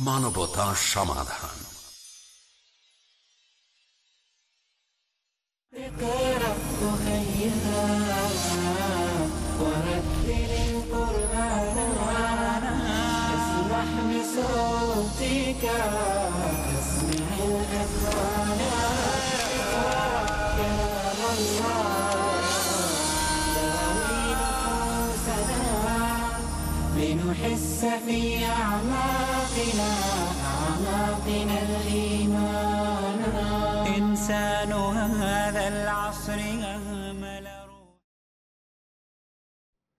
TV Bangla মানবতা সমাধান اقرأ خيها ورتل لنحس في أعماقنا أعماقنا الإيمان إنسان هذا العصر أهمل روح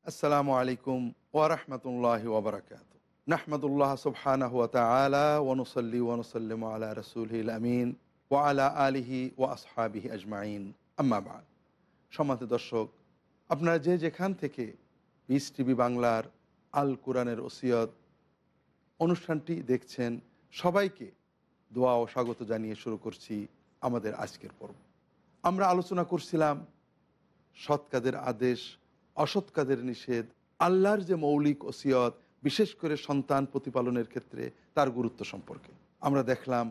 আসসালামু আলাইকুম ওরহমতুল্লাহ ওবরাকাত নাহমদুল্লাহ সুবহানাহু ওয়া তাআলা ওয়া নুসাল্লি ওয়া নুসাল্লিমু আলা রাসূলিল আমিন ওয়া আলা আলিহি ওয়া আসহাবিহি আজমাইন আম্মা বাদ সম্মানিত দর্শক আপনারা যে যেখান থেকে পিস টিভি বাংলার আল কোরআনের ওসিয়ত, অনুষ্ঠানটি দেখছেন সবাইকে দোয়া ও স্বাগত জানিয়ে শুরু করছি আমাদের আজকের পর্ব। আমরা আলোচনা করছিলাম সৎ কাজের আদেশ, অসৎ কাজের নিষেধ, আল্লাহর যে মৌলিক ওসিয়ত, বিশেষ করে সন্তান প্রতিপালনের ক্ষেত্রে তার গুরুত্ব সম্পর্কে। আমরা দেখলাম,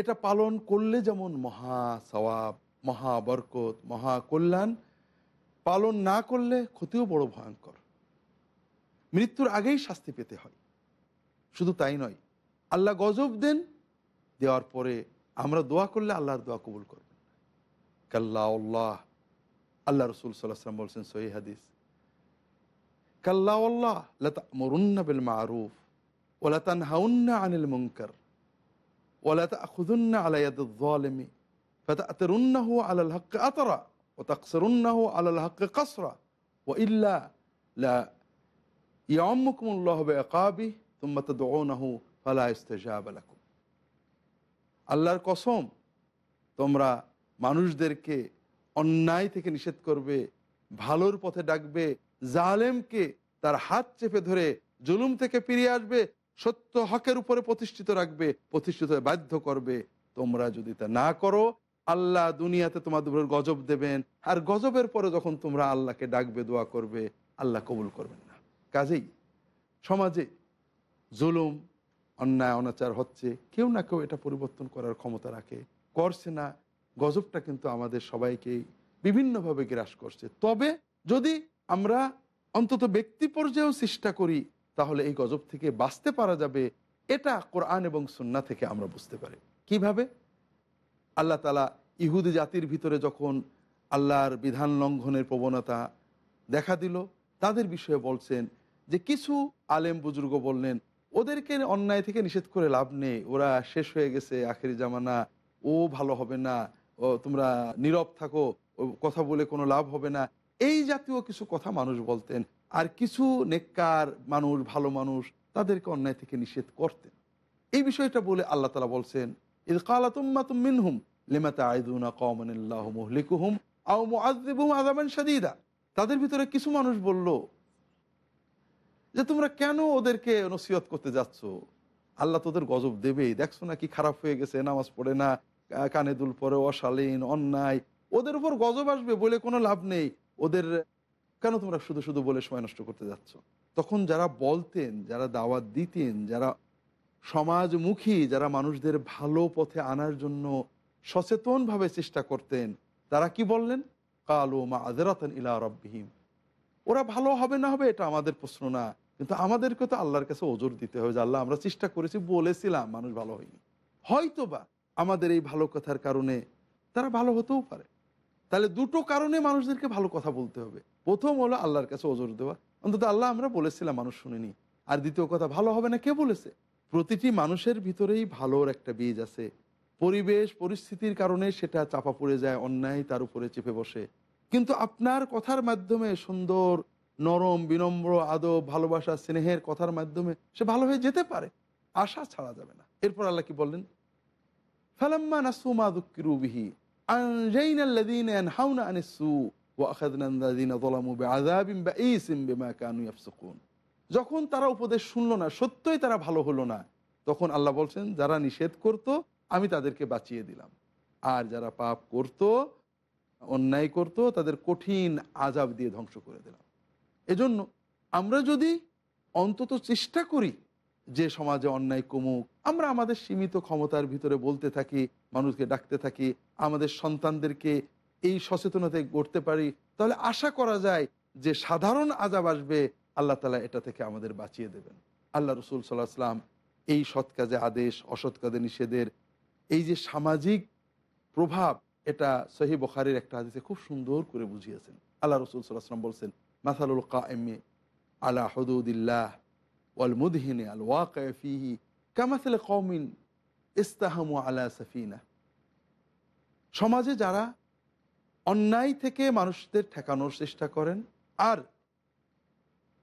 এটা পালন করলে যেমন মহা সওয়াব, মহা বরকত, মহা কল্যাণ, পালন না করলে ক্ষতিও বড় ভয়ঙ্কর। মৃত্যুর আগেই শাস্তি পেতে হয় শুধু তাই নয় আল্লাহ গজব দেন দেওয়ার পরে আমরা দোয়া করলে আল্লাহর দোয়া কবুল করবেন কাল্লা আল্লাহ আল্লাহ রসুল সাল্লাম বলছেন সহি হাদিস কাল্লা আল্লাহ লতা মরুন্না বিল মারুফ ওলাতান হাউন্না আনিল মুঙ্কর ওলাতা খুদুন্না আলাইয়াদ الظالم فتأترنه على الحق أطرا وتقصرنه على الحق قصرا وإلا لا আল্লাহর কসম, তোমরা মানুষদেরকে অন্যায় থেকে নিষেধ করবে, ভালোর পথে ডাকবে, জালেমকে তার হাত চেপে ধরে জুলুম থেকে ফিরিয়ে আসবে, সত্য হকের উপরে প্রতিষ্ঠিত রাখবে, প্রতিষ্ঠিত বাধ্য করবে। তোমরা যদি তা না করো, আল্লাহ দুনিয়াতে তোমাদের উপর গজব দেবেন। আর গজবের পরে যখন তোমরা আল্লাহকে ডাকবে, দোয়া করবে, আল্লাহ কবুল করবেন। কাজেই, সমাজে জুলুম, অন্যায়, অনাচার হচ্ছে, কেউ না কেউ এটা পরিবর্তন করার ক্ষমতা রাখে। করছে না, গজবটা কিন্তু আমাদের সবাইকেই বিভিন্নভাবে গ্রাস করছে। তবে যদি আমরা অন্তত ব্যক্তি পর্যায়েও চেষ্টা করি, তাহলে এই গজব থেকে বাঁচতে পারা যাবে, এটা কোরআন এবং সুন্না থেকে আমরা বুঝতে পারি। কীভাবে? আল্লাহ তালা ইহুদি জাতির ভিতরে যখন আল্লাহর বিধান লঙ্ঘনের প্রবণতা দেখা দিল, তাদের বিষয়ে বলছেন যে কিছু আলেম বুজুর্গ বললেন, ওদেরকে অন্যায় থেকে নিষেধ করে লাভ নেই। ওরা শেষ হয়ে গেছে আখেরি জামানা। ও ভালো হবে না। ও, তোমরা নীরব থাকো। কথা বলে কোনো লাভ হবে না। এই জাতীয় কিছু কথা মানুষ বলতেন। আর কিছু নেককার মানুষ, ভালো মানুষ তাদেরকে অন্যায় থেকে নিষেধ করতেন। এই বিষয়টা বলে আল্লাহ তালা বলছেন, ইদ কালাতুম্মা মিনহুম লিমাতা আইদুনা কওমানিল্লাহ মুহলিকুহুম আও মুআযযিবুহুম আযাবান শাদীদা। তাদের ভিতরে কিছু মানুষ বলল যে তোমরা কেন ওদেরকে নসিহত করতে যাচ্ছ? আল্লাহ তোদের গজব দেবেই। দেখছ না কি খারাপ হয়ে গেছে? নামাজ পড়ে না, কানে দুল পরে, অশালীন, অন্যায়। ওদের উপর গজব আসবে বলে কোনো লাভ নেই। ওদের কেন তোমরা শুধু শুধু বলে সময় নষ্ট করতে যাচ্ছ? তখন যারা বলতেন, যারা দাওয়াত দিতেন, যারা সমাজমুখী, যারা মানুষদের ভালো পথে আনার জন্য সচেতনভাবে চেষ্টা করতেন, তারা কি বললেন? কালো মা আজরাতন ইলা রব্বিহিম। ওরা ভালো হবে না হবে এটা আমাদের প্রশ্ন না। কিন্তু আমাদেরকে তো আল্লাহর কাছে ওজোর দিতে হবে যে আল্লাহ আমরা চেষ্টা করেছি, বলেছিলাম মানুষ ভালো হয়নি। হয়তো বা আমাদের এই ভালো কথার কারণে তারা ভালো হতেও পারে। তাহলে দুটো কারণে মানুষদেরকে ভালো কথা বলতে হবে। প্রথম হলো আল্লাহর কাছে ওজোর দেওয়া। অন্তত আল্লাহ আমরা বলেছিলাম মানুষ শুনিনি। আর দ্বিতীয় কথা, ভালো হবে না কে বলেছে? প্রতিটি মানুষের ভিতরেই ভালোর একটা বীজ আছে। পরিবেশ, পরিস্থিতির কারণে সেটা চাপা পড়ে যায়, অন্যায় তার উপরে চেপে বসে। কিন্তু আপনার কথার মাধ্যমে সুন্দর, নরম, বিনম্র, আদব, ভালোবাসা, স্নেহের কথার মাধ্যমে সে ভালো হয়ে যেতে পারে। আশা ছাড়া যাবে না। এরপর আল্লাহ কি বললেন? ফালাম্মা নাসুমা দুঃখিরু বিহি, আনজাইনা আল্লাযীনা ইয়ানহাউনা আনিস সু, ওয়া আখাযনা আল্লাযীনা যালামু বিআযাবিন বাঈসিন বিমা কানু ইয়াফসুকুন। যখন তারা উপদেশ শুনলো না, সত্যই তারা ভালো হলো না, তখন আল্লাহ বলছেন, যারা নিষেধ করত, আমি তাদেরকে বাঁচিয়ে দিলাম। আর যারা পাপ করত অন্যায় করত, তাদের কঠিন আজাব দিয়ে ধ্বংস করে দিলাম। এজন্য আমরা যদি অন্তত চেষ্টা করি যে সমাজে অন্যায় কমুক, আমরা আমাদের সীমিত ক্ষমতার ভিতরে বলতে থাকি, মানুষকে ডাকতে থাকি, আমাদের সন্তানদেরকে এই সচেতনতায় গড়তে পারি, তাহলে আশা করা যায় যে সাধারণ আজাব আসবে, আল্লাহ তালা এটা থেকে আমাদের বাঁচিয়ে দেবেন। আল্লাহ রসুল সাল্লাহ আসলাম এই সৎ কাজে আদেশ, অসৎ কাজে নিষেধের এই যে সামাজিক প্রভাব এটা সহি বখারির একটা হাদিসে খুব সুন্দর করে বুঝিয়েছেন। আল্লাহ রসুল সাল্লাহাম বলছেন, মাসালুল কায়েমে আলা হদুদিল্লাহ ওয়াল মুদহিনে আল ওয়াকিহি কামাসাল কৌমিন ইস্তাহামু আলা সাফিনা। সমাজে যারা অন্যায় থেকে মানুষদের ঠেকানোর চেষ্টা করেন আর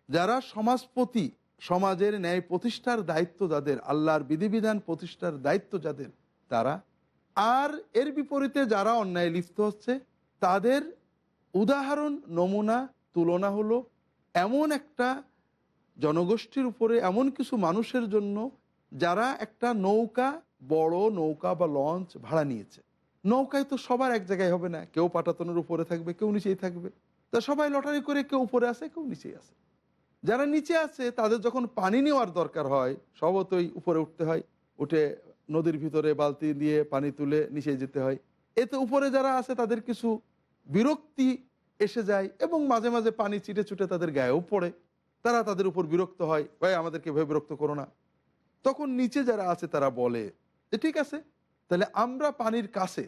যারা সমাজপতি, সমাজের ন্যায় প্রতিষ্ঠার দায়িত্ব যাদের, আল্লাহর বিধিবিধান প্রতিষ্ঠার দায়িত্ব যাদের, তারা আর এর বিপরীতে যারা অন্যায় লিপ্ত হচ্ছে, তাদের উদাহরণ, নমুনা, তুলনা হলো এমন একটা জনগোষ্ঠীর উপরে এমন কিছু মানুষের জন্য যারা একটা নৌকা, বড় নৌকা বা লঞ্চ ভাড়া নিয়েছে। নৌকায় তো সবার এক জায়গায় হবে না। কেউ পাটাতনের উপরে থাকবে, কেউ নিচেই থাকবে। তা সবাই লটারি করে কেউ উপরে আসে, কেউ নিচেই আসে। যারা নিচে আছে, তাদের যখন পানি নেওয়ার দরকার হয়, সবতই উপরে উঠতে হয়, উঠে নদীর ভিতরে বালতি দিয়ে পানি তুলে নিচে যেতে হয়। এতে উপরে যারা আছে, তাদের কিছু বিরক্তি এসে যায় এবং মাঝে মাঝে পানি চিটে চুটে তাদের গায়েও পড়ে। তারা তাদের উপর বিরক্ত হয়, ভাই, আমাদেরকে ভয়, বিরক্ত করো না। তখন নিচে যারা আছে, তারা বলে যে ঠিক আছে, তাহলে আমরা পানির কাছে,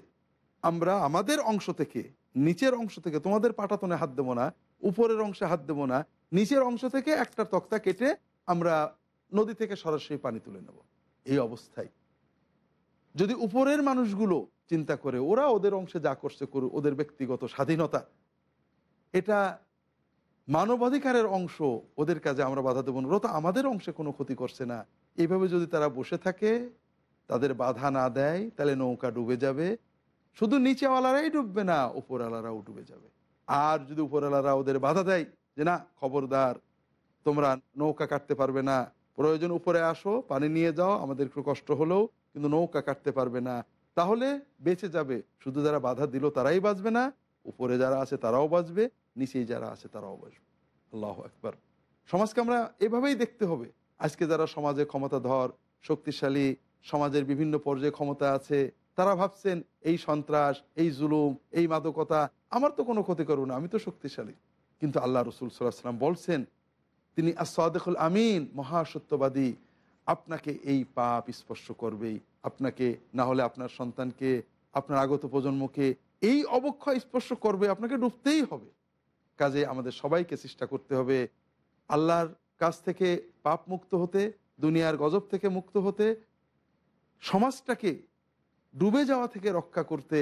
আমরা আমাদের অংশ থেকে, নিচের অংশ থেকে, তোমাদের পাটাতনে হাত দেবো না, উপরের অংশে হাত দেবো না, নিচের অংশ থেকে একটা তক্তা কেটে আমরা নদী থেকে সরাসরি পানি তুলে নেব। এই অবস্থায় যদি উপরের মানুষগুলো চিন্তা করে, ওরা ওদের অংশে যা করছে করুক, ওদের ব্যক্তিগত স্বাধীনতা, এটা মানবাধিকারের অংশ ওদের কাজে আমরা বাধা দেবো না। তো আমাদের অংশে কোনো ক্ষতি করছে না। এইভাবে যদি তারা বসে থাকে, তাদের বাধা না দেয়, তাহলে নৌকা ডুবে যাবে। শুধু নিচেওয়ালারাই ডুববে না, উপরওয়ালারাও ডুবে যাবে। আর যদি উপরওয়ালারা ওদের বাধা দেয়, যে না, খবরদার, তোমরা নৌকা কাটতে পারবে না, প্রয়োজন উপরে আসো, পানি নিয়ে যাও, আমাদের একটু কষ্ট হলেও কিন্তু নৌকা কাটতে পারবে না। তাহলে বেঁচে যাবে। শুধু যারা বাধা দিল তারাই বাঁচবে না। উপরে যারা আছে তারাও বাঁচবে। নিচেই যারা আছে তারাও বাঁচবে। আল্লাহ একবার সমাজকে আমরা এভাবেই দেখতে হবে। আজকে যারা সমাজে ক্ষমতাধর, শক্তিশালী, সমাজের বিভিন্ন পর্যায়ে ক্ষমতা আছে, তারা ভাবছেন, এই সন্ত্রাস, এই জুলুম, এই মাদকতা, আমার তো কোনো ক্ষতি করব না, আমি তো শক্তিশালী। কিন্তু আল্লাহ রসুল সাল্লাহ সাল্লাম বলছেন, তিনি আসাদুল আমিন মহাসত্যবাদী আপনাকে এই পাপ স্পর্শ করবেই। আপনাকে না হলে আপনার সন্তানকে, আপনার আগত প্রজন্মকে এই অবক্ষয় স্পর্শ করবে, আপনাকে ডুবতেই হবে। কাজে আমাদের সবাইকে চেষ্টা করতে হবে আল্লাহর কাছ থেকে পাপ মুক্ত হতে, দুনিয়ার গজব থেকে মুক্ত হতে, সমাজটাকে ডুবে যাওয়া থেকে রক্ষা করতে,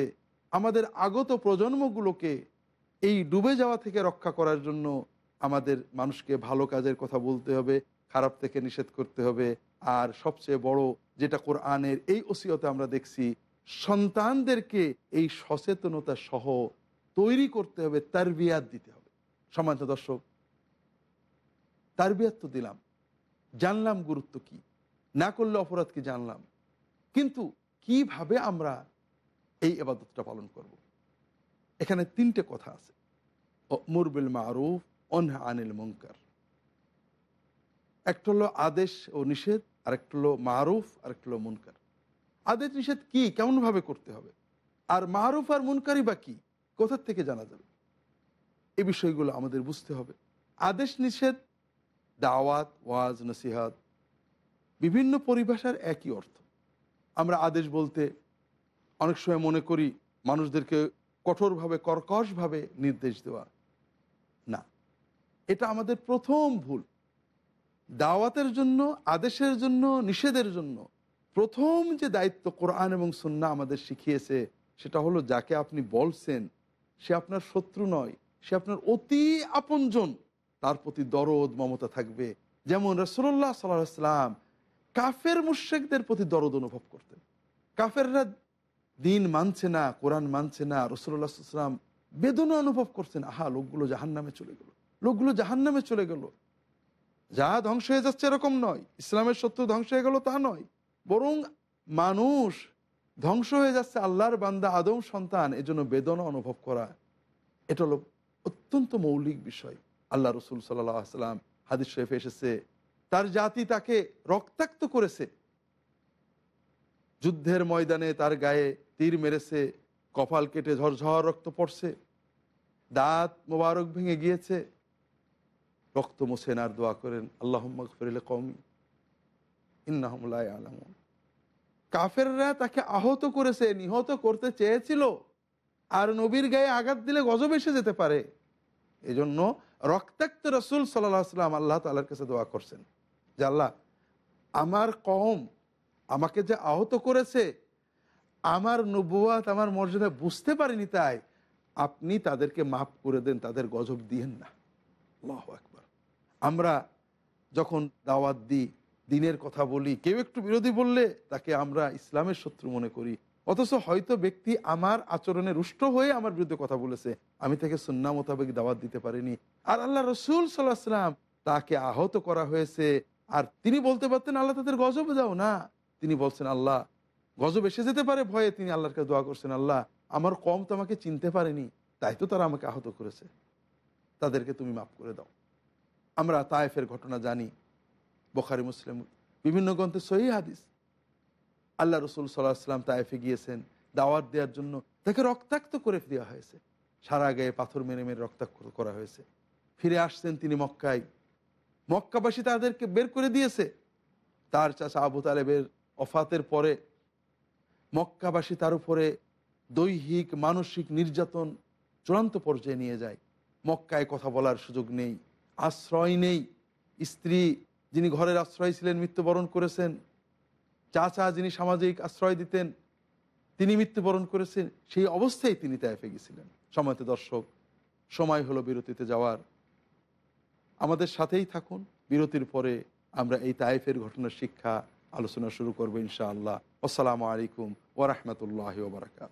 আমাদের আগত প্রজন্মগুলোকে এই ডুবে যাওয়া থেকে রক্ষা করার জন্য আমাদের মানুষকে ভালো কাজের কথা বলতে হবে, খারাপ থেকে নিষেধ করতে হবে। আর সবচেয়ে বড় যেটা কোরআনের এই ওসিয়তে আমরা দেখছি, সন্তানদেরকে এই সচেতনতা সহ তৈরি করতে হবে তার বিয়াদ দিতে হবে। সমাজ দর্শক তার বিয়াদ তো দিলাম। জানলাম গুরুত্ব কি? না করলে অপরাধ কি জানলাম? কিন্তু কীভাবে আমরা এই এবাদতটা পালন করব। এখানে তিনটে কথা আছে। মুরবিল মারুফ, অনহা আনিল মঙ্কার একটা হলো আদেশ ও নিষেধ, আরেকটা হলো মারুফ, আরেকটা হলো মুনকার। আদেশ, নিষেধ কি? কেমনভাবে করতে হবে? আর মারুফ আর মুনকারই বা কি? কোথার থেকে জানা যাবে? এই বিষয়গুলো আমাদের বুঝতে হবে। আদেশ, নিষেধ, দাওয়াত, ওয়াজ, নসিহাত, বিভিন্ন পরিভাষার একই অর্থ। আমরা আদেশ বলতে অনেক সময় মনে করি মানুষদেরকে কঠোরভাবে, কর্কশভাবে নির্দেশ দেওয়া। না। এটা আমাদের প্রথম ভুল। দাওয়াতের জন্য, আদেশের জন্য, নিষেধের জন্য প্রথম যে দায়িত্ব কোরআন এবং সুন্না আমাদের শিখিয়েছে, সেটা হলো যাকে আপনি বলছেন, সে আপনার শত্রু নয়, সে আপনার অতি আপনজন, তার প্রতি দরদ, মমতা থাকবে। যেমন রসল্লাহ সাল্লাম কাফের মুশেকদের প্রতি দরদ অনুভব করতেন। কাফেররা দিন মানছে না, কোরআন মানছে না রসুল্লাহাম বেদনা অনুভব করছেন। আহা, লোকগুলো জাহান নামে চলে গেল, লোকগুলো জাহান নামে চলে গেল। যা ধ্বংস হয়ে যাচ্ছে এরকম নয়। ইসলামের শত্রু ধ্বংস হয়ে গেল তা নয়। বরং মানুষ ধ্বংস হয়ে যাচ্ছে আল্লাহর বান্দা আদম সন্তান এজন্য বেদনা অনুভব করা। এটা হলো অত্যন্ত মৌলিক বিষয়। আল্লাহ রসুল সাল্লাহ আসলাম হাদিস শরীফে এসেছে, তার জাতি তাকে রক্তাক্ত করেছে। যুদ্ধের ময়দানে তার গায়ে তীর মেরেছে, কপাল কেটে ঝরঝর রক্ত পড়ছে, দাঁত মোবারক ভেঙে গিয়েছে রক্ত মোছেন আর দোয়া করেন আল্লাহ ফিরলে কমি ইন্নাহমুল্লাহ আলম কাফেররা তাকে আহত করেছে, নিহত করতে চেয়েছিল, আর নবীর গায়ে আঘাত দিলে গজব এসে যেতে পারে। এজন্য রক্তাক্ত রসুল সাল্লাহ সাল্লাম আল্লাহ তালার কাছে দোয়া করছেন যে, আল্লাহ, আমার কম আমাকে যে আহত করেছে, আমার নবুয়াত আমার মর্যাদা বুঝতে পারিনি তাই, আপনি তাদেরকে মাফ করে দেন, তাদের গজব দিয়েন না। আল্লাহ আমরা যখন দাওয়াত দিই, দিনের কথা বলি, কেউ একটু বিরোধী বললে তাকে আমরা ইসলামের শত্রু মনে করি। অথচ হয়তো ব্যক্তি আমার আচরণে রুষ্ট হয়ে আমার বিরুদ্ধে কথা বলেছে। আমি তাকে সুন্না মোতাবেক দাওয়াত দিতে পারিনি। আর আল্লাহ রসুল সাল্লাহ সাল্লাম তাকে আহত করা হয়েছে। আর তিনি বলতে পারতেন, আল্লাহ তাদের গজব দাও না। তিনি বলছেন, আল্লাহ, গজব এসে যেতে পারে ভয়ে তিনি আল্লাহর কাছে দোয়া করছেন, আল্লাহ, আমার কম তো আমাকে চিনতে পারেনি, তাই তো তারা আমাকে আহত করেছে। তাদেরকে তুমি মাফ করে দাও। আমরা তায়েফের ঘটনা জানি, বোখারি, মুসলিম, বিভিন্ন গ্রন্থে সহি হাদিস। আল্লাহ রসুল সাল্লাহ সাল্লাম তায়েফে গিয়েছেন, দাওয়াত দেওয়ার জন্য তাকে রক্তাক্ত করে দেওয়া হয়েছে। সারা গায়ে পাথর মেরে মেরে রক্তাক্ত করা হয়েছে। ফিরে আসছেন তিনি মক্কায়। মক্কাবাসী তাদেরকে বের করে দিয়েছে। তার চাচা আবু তালেবের অফাতের পরে মক্কাবাসী তার উপরে দৈহিক, মানসিক নির্যাতন চূড়ান্ত পর্যায়ে নিয়ে যায়। মক্কায় কথা বলার সুযোগ নেই। আশ্রয় নেই। স্ত্রী যিনি ঘরের আশ্রয় ছিলেন, মৃত্যুবরণ করেছেন। চাচা যিনি সামাজিক আশ্রয় দিতেন, তিনি মৃত্যুবরণ করেছেন। সেই অবস্থায় তিনি তাইফে গেছিলেন। সময়তে দর্শক, সময় হলো বিরতিতে যাওয়ার। আমাদের সাথেই থাকুন। বিরতির পরে আমরা এই তাইফের ঘটনার শিক্ষা আলোচনা শুরু করব ইনশাআল্লাহ। আসসালামু আলাইকুম ওরহমতুল্লাহ ওবরাকাত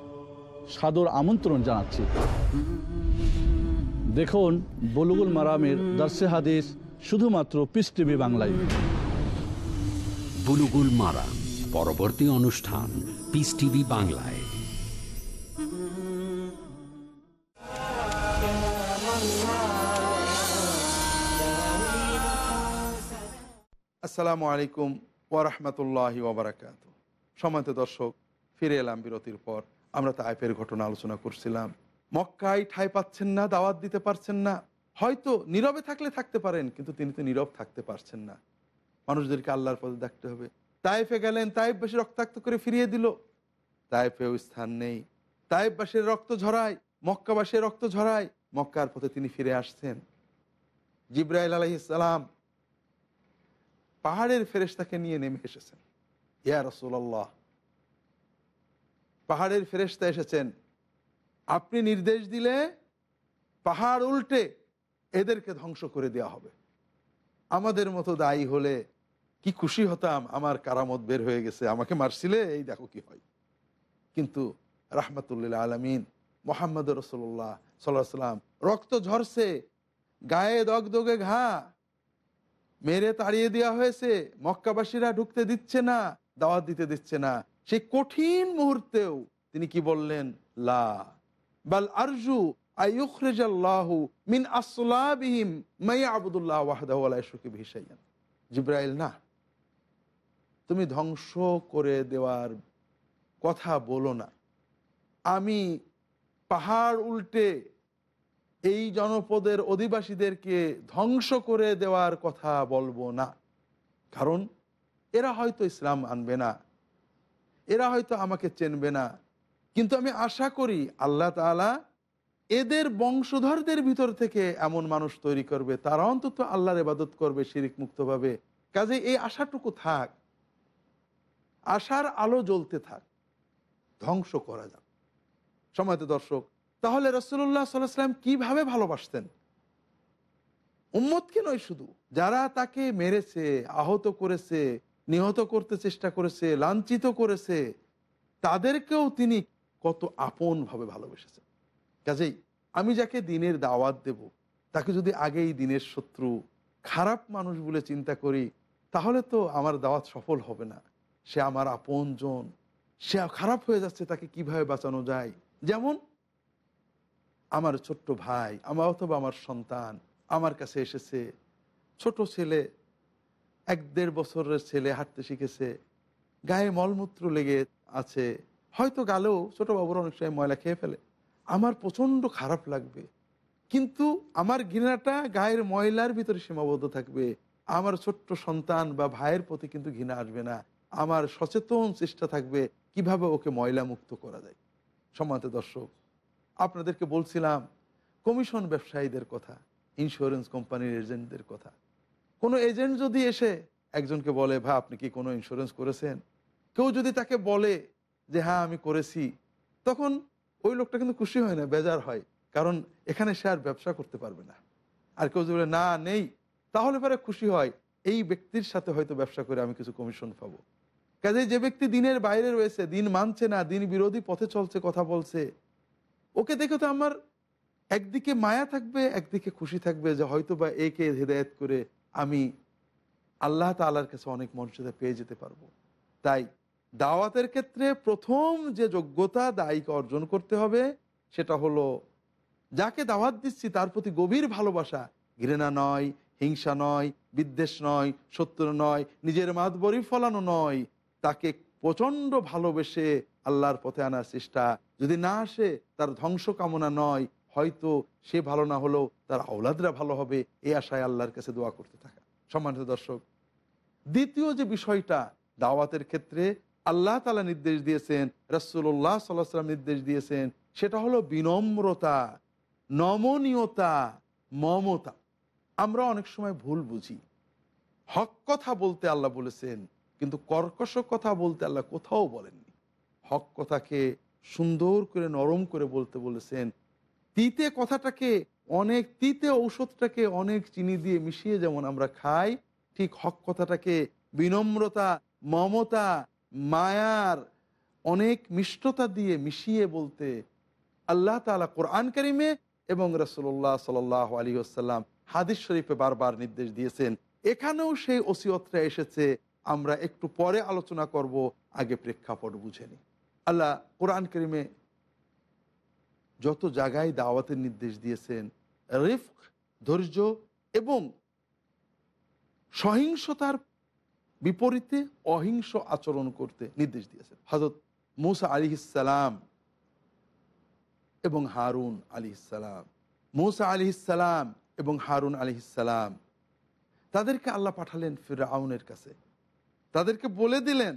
সাদর আমন্ত্রণ জানাচ্ছি। দেখুন বলুগুল মারামের দার্সে হাদিস শুধুমাত্র পিস টিভি বাংলায়। বুলুগুল মারা পরবর্তী অনুষ্ঠান পিস টিভি বাংলায়। আসসালামু আলাইকুম ওরহমতুল্লাহ ওবরাকাত সময়ত দর্শক ফিরে এলাম বিরতির পর। আমরা তাইফের ঘটনা আলোচনা করছিলাম। মক্কায় ঠাই পাচ্ছেন না, দাওয়াত দিতে পারছেন না। হয়তো নীরবে থাকলে থাকতে পারেন, কিন্তু তিনি তো নীরব থাকতে পারছেন না। মানুষদেরকে আল্লাহর পথে দেখতে হবে। তাইফে গেলেন, তাইফ বেশি রক্তাক্ত করে ফিরিয়ে দিল। তাইফেও স্থান নেই। তাইফবাসীর রক্ত ঝরায় মক্কাবাসীর রক্ত ঝরায়, মক্কার পথে তিনি ফিরে আসছেন। জিব্রাইল আলহিসাম পাহাড়ের ফেরেশতাকে নিয়ে নেমে এসেছেন। ইয়া রসুল্লাহ পাহাড়ের ফেরেশতা এসেছেন। আপনি নির্দেশ দিলে পাহাড় উল্টে এদেরকে ধ্বংস করে দেওয়া হবে। আমাদের মতো দায়ী হলে কি খুশি হতাম? আমার কারামত বের হয়ে গেছে। আমাকে মারছিলে? এই দেখো কি হয়। কিন্তু রাহমাতুল্লিল আলমিন মোহাম্মদ রসুল্লাহ সাল্লাহ সাল্লাম রক্ত ঝরছে, গায়ে দগদগে ঘা, মেরে তাড়িয়ে দেওয়া হয়েছে, মক্কাবাসীরা ঢুকতে দিচ্ছে না, দাওয়াত দিতে দিচ্ছে না। সেই কঠিন মুহূর্তেও তিনি কি বললেন? লা। বাল আরজু আইয়ুখরিজাল্লাহু মিন আসলাবিহিম মাইয়া আবুদুল্লাহ ওয়াহদাহু লা ইশরিকু বিহি শাইআন। জিব্রাইল, না। তুমি ধ্বংস করে দেওয়ার কথা বলো না। আমি পাহাড় উল্টে এই জনপদের অধিবাসীদেরকে ধ্বংস করে দেওয়ার কথা বলব না। কারণ এরা হয়তো ইসলাম আনবে না। এরা হয়তো আমাকে চেনবে না। কিন্তু আমি আশা করি আল্লাহ তালা এদের বংশধরদের ভিতর থেকে এমন মানুষ তৈরি করবে, তারা অন্তত আল্লাহর ইবাদত করবে, শিরিক মুক্তভাবে কাজে এই আশাটুকু থাক, আশার আলো জ্বলতে থাক, ধ্বংস করা যাক। সময়ত দর্শক, তাহলে রসুল্লাহ সাল্লাম কীভাবে ভালোবাসতেন? উম্মতকে নয় শুধু, যারা তাকে মেরেছে, আহত করেছে নিহত করতে চেষ্টা করেছে, লাঞ্ছিত করেছে, তাদেরকেও তিনি কত আপন ভাবে ভালোবেসেছেন। কাজেই আমি যাকে দিনের দাওয়াত দেব, তাকে যদি আগেই দিনের শত্রু, খারাপ মানুষ বলে চিন্তা করি, তাহলে তো আমার দাওয়াত সফল হবে না। সে আমার আপন জন সে খারাপ হয়ে যাচ্ছে, তাকে কীভাবে বাঁচানো যায়? যেমন আমার ছোট্ট ভাই, আমার অথবা আমার সন্তান, আমার কাছে এসেছে, ছোট ছেলে এক দেড় বছরের ছেলে হাঁটতে শিখেছে, গায়ে মলমূত্র লেগে আছে, হয়তো গালেও ছোটো বাবুর অনেক সময় ময়লা খেয়ে ফেলে। আমার প্রচণ্ড খারাপ লাগবে, কিন্তু আমার ঘৃণাটা গায়ের ময়লার ভিতরে সীমাবদ্ধ থাকবে। আমার ছোট্ট সন্তান বা ভাইয়ের প্রতি কিন্তু ঘৃণা আসবে না। আমার সচেতন চেষ্টা থাকবে কীভাবে ওকে ময়লা মুক্ত করা যায়। সম্মানিত দর্শক, আপনাদেরকে বলছিলাম, কমিশন ব্যবসায়ীদের কথা ইন্স্যুরেন্স কোম্পানির এজেন্টদের কথা। কোনো এজেন্ট যদি এসে একজনকে বলে, ভাই, আপনি কি কোনো ইন্স্যুরেন্স করেছেন? কেউ যদি তাকে বলে যে হ্যাঁ আমি করেছি, তখন ওই লোকটা কিন্তু খুশি হয় না, বেজার হয়। কারণ এখানে সে আর ব্যবসা করতে পারবে না। আর কেউ যদি বলে, না, নেই, তাহলে পরে খুশি হয়, এই ব্যক্তির সাথে হয়তো ব্যবসা করে আমি কিছু কমিশন পাবো। কাজে যে ব্যক্তি দিনের বাইরে রয়েছে, দিন মানছে না, দিন বিরোধী পথে চলছে, কথা বলছে, ওকে দেখে তো আমার একদিকে মায়া থাকবে, একদিকে খুশি থাকবে যে হয়তো বা একে হৃদায়ত করে আমি আল্লাহ তালার কাছে অনেক মর্যাদা পেয়ে যেতে পারব। তাই দাওয়াতের ক্ষেত্রে প্রথম যে যোগ্যতা দায়ীকে অর্জন করতে হবে, সেটা হলো যাকে দাওয়াত দিচ্ছি তার প্রতি গভীর ভালোবাসা। ঘৃণা নয়, হিংসা নয়, বিদ্বেষ নয়, শত্রু নয়, নিজের মাতবরি ফলানো নয়। তাকে প্রচণ্ড ভালোবেসে আল্লাহর পথে আনার চেষ্টা। যদি না আসে, তার ধ্বংস কামনা নয়। হয়তো সে ভালো না হলেও তার আওলাদরা ভালো হবে এই আশায় আল্লাহর কাছে দোয়া করতে থাকা। সম্মানিত দর্শক, দ্বিতীয় যে বিষয়টা, দাওয়াতের ক্ষেত্রে আল্লাহ তালা নির্দেশ দিয়েছেন রসুল্লাহ সাল্লাম নির্দেশ দিয়েছেন, সেটা হলো বিনম্রতা, নমনীয়তা, মমতা। আমরা অনেক সময় ভুল বুঝি। হক কথা বলতে আল্লাহ বলেছেন, কিন্তু কর্কশ কথা বলতে আল্লাহ কোথাও বলেননি। হক কথাকে সুন্দর করে, নরম করে বলতে বলেছেন তিতে কথাটাকে, অনেক তিতে ঔষধটাকে অনেক চিনি দিয়ে মিশিয়ে যেমন আমরা খাই, ঠিক হক কথাটাকে বিনম্রতা, মমতা, মায়ার, অনেক মিষ্টতা দিয়ে মিশিয়ে বলতে আল্লাহ তালা কোরআন করিমে এবং রসুল্লাহ সাল আলী আসাল্লাম হাদিস শরীফে বারবার নির্দেশ দিয়েছেন। এখানেও সেই ওসিয়তটা এসেছে, আমরা একটু পরে আলোচনা করব, আগে প্রেক্ষাপট বুঝে নিই। আল্লাহ কোরআন করিমে যত জায়গায় দাওয়াতের নির্দেশ দিয়েছেন, রিফক, ধৈর্য এবং সহিংসতার বিপরীতে অহিংস আচরণ করতে নির্দেশ দিয়েছেন। হজরত মুসা আলী ইসালাম এবং হারুন আলী ইসালাম মুসা আলী ইসালাম এবং হারুন আলী ইসালাম তাদেরকে আল্লাহ পাঠালেন ফেরাউনের কাছে। তাদেরকে বলে দিলেন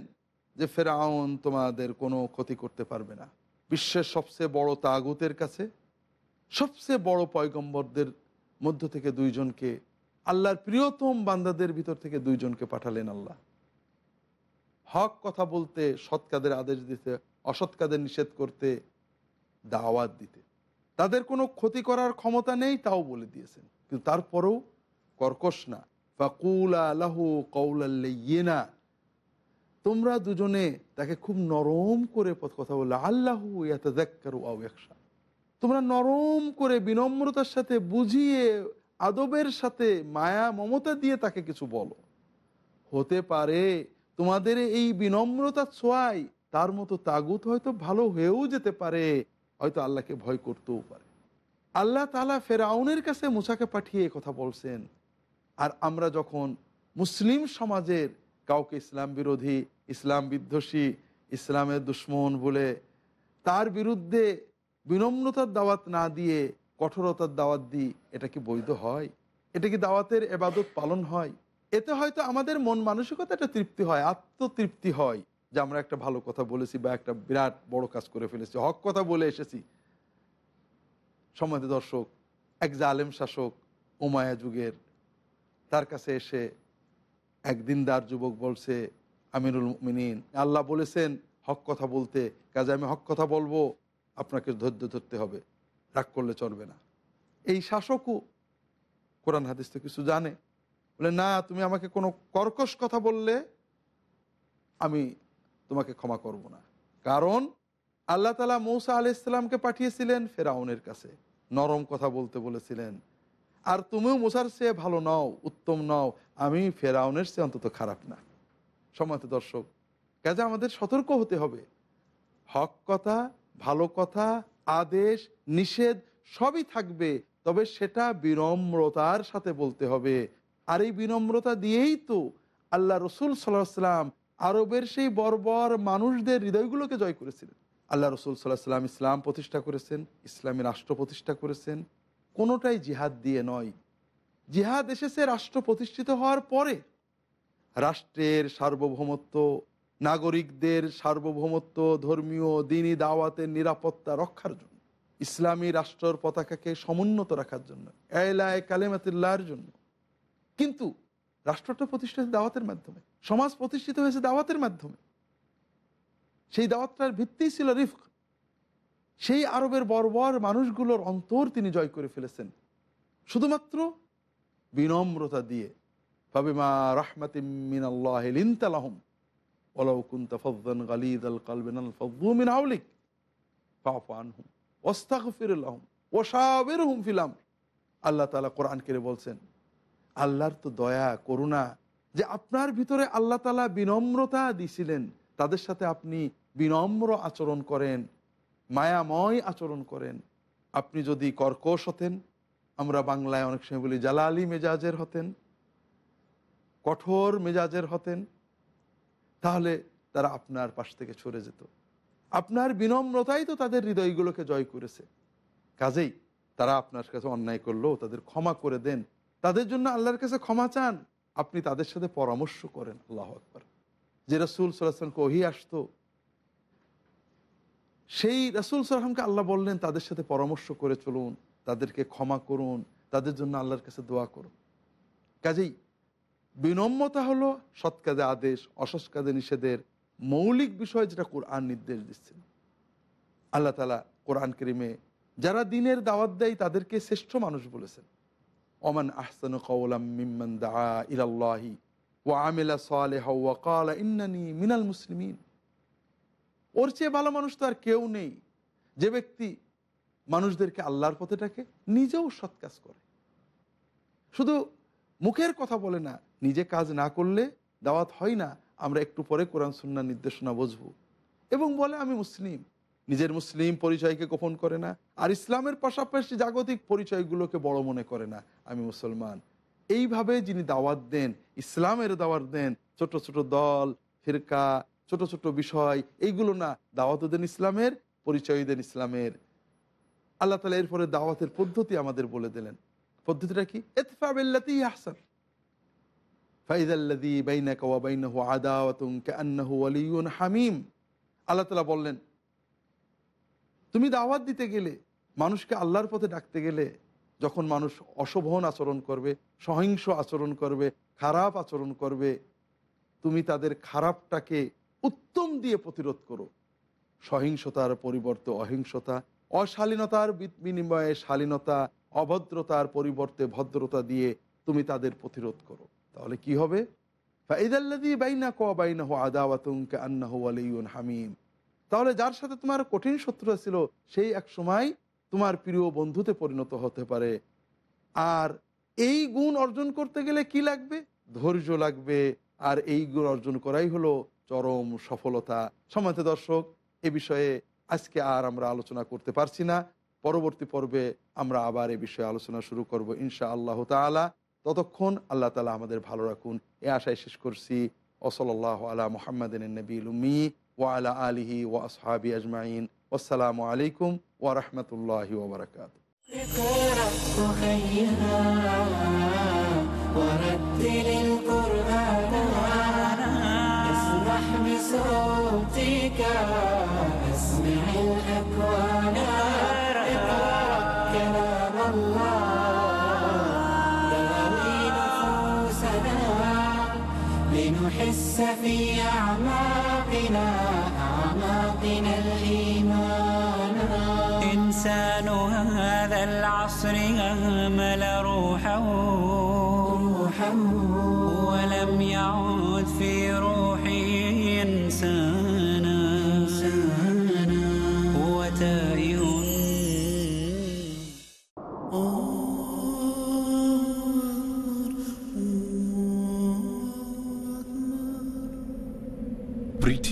যে ফেরাউন তোমাদের কোনো ক্ষতি করতে পারবে না। বিশ্বের সবচেয়ে বড় তাগুতের কাছে, সবচেয়ে বড় পয়গম্বরদের মধ্য থেকে দুইজনকে, আল্লাহর প্রিয়তম বান্দাদের ভিতর থেকে দুইজনকে পাঠালেন আল্লাহ। হক কথা বলতে, সৎ কাদের আদেশ দিতে, অসৎ কাদের নিষেধ করতে, দাওয়াত দিতে। তাদের কোনো ক্ষতি করার ক্ষমতা নেই, তাও বলে দিয়েছেন। কিন্তু তারপরেও কর্কশ না। ফাকুলা লাহু কৌলাল্লাইয়েনা তোমরা দুজনে তাকে খুব নরম করে পথ- কথা বললে, আল্লাহু ইয়াতাযাক্কারু আও ইয়াখশা। তোমরা নরম করে বিনম্রতার সাথে বুঝিয়ে, আদবের সাথে মায়া, মমতা দিয়ে তাকে কিছু বলো। হতে পারে তোমাদের এই বিনম্রতা ছোঁয়াই তার মতো তাগুত হয়তো ভালো হয়েও যেতে পারে, হয়তো আল্লাহকে ভয় করতেও পারে। আল্লাহ তালা ফেরাউনের কাছে মুসাকে পাঠিয়ে কথা বলছেন, আর আমরা যখন মুসলিম সমাজের কাউকে ইসলাম বিরোধী ইসলাম বিধ্বসী ইসলামের দুশ্মন বলে তার বিরুদ্ধে বিনম্রতার দাওয়াত না দিয়ে কঠোরতার দাওয়াত দিই এটা কি বৈধ হয়? এটা কি দাওয়াতের এবাদত পালন হয়? এতে হয়তো আমাদের মন মানসিকতা একটা তৃপ্তি হয়, আত্মতৃপ্তি হয় যে আমরা একটা ভালো কথা বলেছি বা একটা বিরাট বড় কাজ করে ফেলেছি। হক কথা বলে এসেছি। সম্মানিত দর্শক, এক জালেম শাসক উমায়া যুগের তার কাছে এসে এক দিনদার যুবক বলছে আমিরুল মিনীন আল্লাহ বলেছেন, হক কথা বলতে, কাজে আমি হক কথা বলব, আপনাকে ধৈর্য ধরতে হবে, রাগ করলে চলবে না। এই শাসকও কোরআন হাদিস তো কিছু জানে। বলে, না, তুমি আমাকে কোনো কর্কশ কথা বললে আমি তোমাকে ক্ষমা করব না। কারণ আল্লাহ তালা মৌসা আলি ইসলামকে পাঠিয়েছিলেন ফেরাউনের কাছে। নরম কথা বলতে বলেছিলেন। আর তুমিও মুসার চেয়ে ভালো নাও, উত্তম নাও, আমি ফেরাউনের চেয়ে অন্তত খারাপ না। সম্মত দর্শক, কাজে আমাদের সতর্ক হতে হবে। হক কথা, ভালো কথা, আদেশ, নিষেধ সবই থাকবে, তবে সেটা বিনম্রতার সাথে বলতে হবে। আর এই বিনম্রতা দিয়েই তো আল্লাহ রসুল সাল্লাহ সাল্লাম আরবের সেই বর্বর মানুষদের হৃদয়গুলোকে জয় করেছিলেন। আল্লাহ রসুল সাল্লাহ সাল্লাম ইসলাম প্রতিষ্ঠা করেছেন, ইসলামী রাষ্ট্র প্রতিষ্ঠা করেছেন। কোনোটাই জিহাদ দিয়ে নয়। জিহাদ এসেছে রাষ্ট্র প্রতিষ্ঠিত হওয়ার পরে। রাষ্ট্রের সার্বভৌমত্ব, নাগরিকদের সার্বভৌমত্ব, ধর্মীয়, দিনী দাওয়াতের নিরাপত্তা রক্ষার জন্য, ইসলামী রাষ্ট্রর পতাকাকে সমুন্নত রাখার জন্য, এলায় কালেমাতুল্লাহর জন্য। কিন্তু রাষ্ট্রটা প্রতিষ্ঠিত দাওয়াতের মাধ্যমে, সমাজ প্রতিষ্ঠিত হয়েছে দাওয়াতের মাধ্যমে। সেই দাওয়াতটার ভিত্তি ছিল রিফক। সেই আরবের বর্বর মানুষগুলোর অন্তর তিনি জয় করে ফেলেছেন। শুধুমাত্র বিনম্রতা দিয়ে মিন হাওলিক, ফাআফু আনহুম, ওয়াস্তাগফির লাহুম, ওয়াশাবিরহুম ফিল আমর। আল্লাহ তাআলা কোরআন করে বলছেন, আল্লাহর তো দয়া, করুণা, যে আপনার ভিতরে আল্লাহ তালা বিনম্রতা দিছিলেন, তাদের সাথে আপনি বিনম্র আচরণ করেন, মায়াময় আচরণ করেন। আপনি যদি কর্কশ হতেন, আমরা বাংলায় অনেক সময় বলি, জালালি মেজাজের হতেন কঠোর মেজাজের হতেন, তাহলে তারা আপনার পাশ থেকে সরে যেত। আপনার বিনম্রতাই তো তাদের হৃদয়গুলোকে জয় করেছে। কাজেই তারা আপনার কাছে অন্যায় করল তাদের ক্ষমা করে দেন। তাদের জন্য আল্লাহর কাছে ক্ষমা চান। আপনি তাদের সাথে পরামর্শ করেন, আল্লাহ আকবর। যে রসুল সাল্লাহামকে ওহি আসতো, সেই রসুল সাল্লামকে আল্লাহ বললেন, তাদের সাথে পরামর্শ করে চলুন, তাদেরকে ক্ষমা করুন, তাদের জন্য আল্লাহর কাছে দোয়া করুন। কাজেই বিনম্রতা হলো সৎ কাজে আদেশ, অসৎ কাজে নিষেধের মৌলিক বিষয় যেটা কোরআন নির্দেশ দিচ্ছেন আল্লাহ তালা কোরআন করিমে যারা দিনের দাওয়াত দেয় তাদেরকে শ্রেষ্ঠ মানুষ বলেছেন। ওমান আহসান কৌলাম মিম্মান দা ইলাল্লাহি ওয়া কালা ইন্নানি মিনাল মুসলিমিন। ওর চেয়ে ভালো মানুষ তো আর কেউ নেই। যে ব্যক্তি মানুষদেরকে আল্লাহর পথে ডাকে, নিজেও সৎ কাজ করে। শুধু মুখের কথা বলে না নিজে কাজ না করলে দাওয়াত হয় না, আমরা একটু পরে কোরআন, সুন্নার নির্দেশনা বুঝব। এবং বলে, আমি মুসলিম। নিজের মুসলিম পরিচয়কে গোপন করে না, আর ইসলামের পাশাপাশি জাগতিক পরিচয়গুলোকে বড় মনে করে না, আমি মুসলমান। এইভাবে যিনি দাওয়াত দেন, ইসলামের দাওয়াত দেন, ছোট ছোট দল, ফিরকা, ছোট ছোট বিষয়, এইগুলো না, দাওয়াত দেন ইসলামের, পরিচয় দেন ইসলামের। আল্লাহ তালা এরপরে দাওয়াতের পদ্ধতি আমাদের বলে দিলেন। পদ্ধতিটা কি? এতফাবিল্লাতি আহসান। হামিম। আল্লাহ তাআলা বললেন, তুমি দাওয়াত দিতে গেলে, মানুষকে আল্লাহর পথে ডাকতে গেলে, যখন মানুষ অশোভন আচরণ করবে, সহিংস আচরণ করবে, খারাপ আচরণ করবে, তুমি তাদের খারাপটাকে উত্তম দিয়ে প্রতিরোধ করো। সহিংসতার পরিবর্তে অহিংসতা, অশালীনতার বিনিময়ে শালীনতা, অভদ্রতার পরিবর্তে ভদ্রতা দিয়ে তুমি তাদের প্রতিরোধ করো। তাহলে কি হবে? আলিউন হামিম। তাহলে যার সাথে তোমার কঠিন শত্রুতা ছিল, সেই এক সময় তোমার প্রিয় বন্ধুতে পরিণত হতে পারে। আর এই গুণ অর্জন করতে গেলে কি লাগবে? ধৈর্য লাগবে। আর এই গুণ অর্জন করাই হলো চরম সফলতা। সমাজ দর্শক, এ বিষয়ে আজকে আর আমরা আলোচনা করতে পারছি না। পরবর্তী পর্বে আমরা আবার এ বিষয়ে আলোচনা শুরু করব ইনশা আল্লাহ তালা ততক্ষণ আল্লাহ তালা আমাদের ভালো রাখুন এ আশায় শেষ করছি ওসলাল্লাহ আলা মোহাম্মদিন নবীল উম্মি ওয়ালা আলিহি ওয়া আসহাবি আজমাইন আসসালামু আলাইকুম ওয়া রাহমাতুল্লাহি ওয়া বারাকাতুহু اقرأ خيرا ورتل القرآن اسمح بصوتك في أعماقنا أعماقنا الإيمان. إنسان هذا العصر أهمل روحه. ولم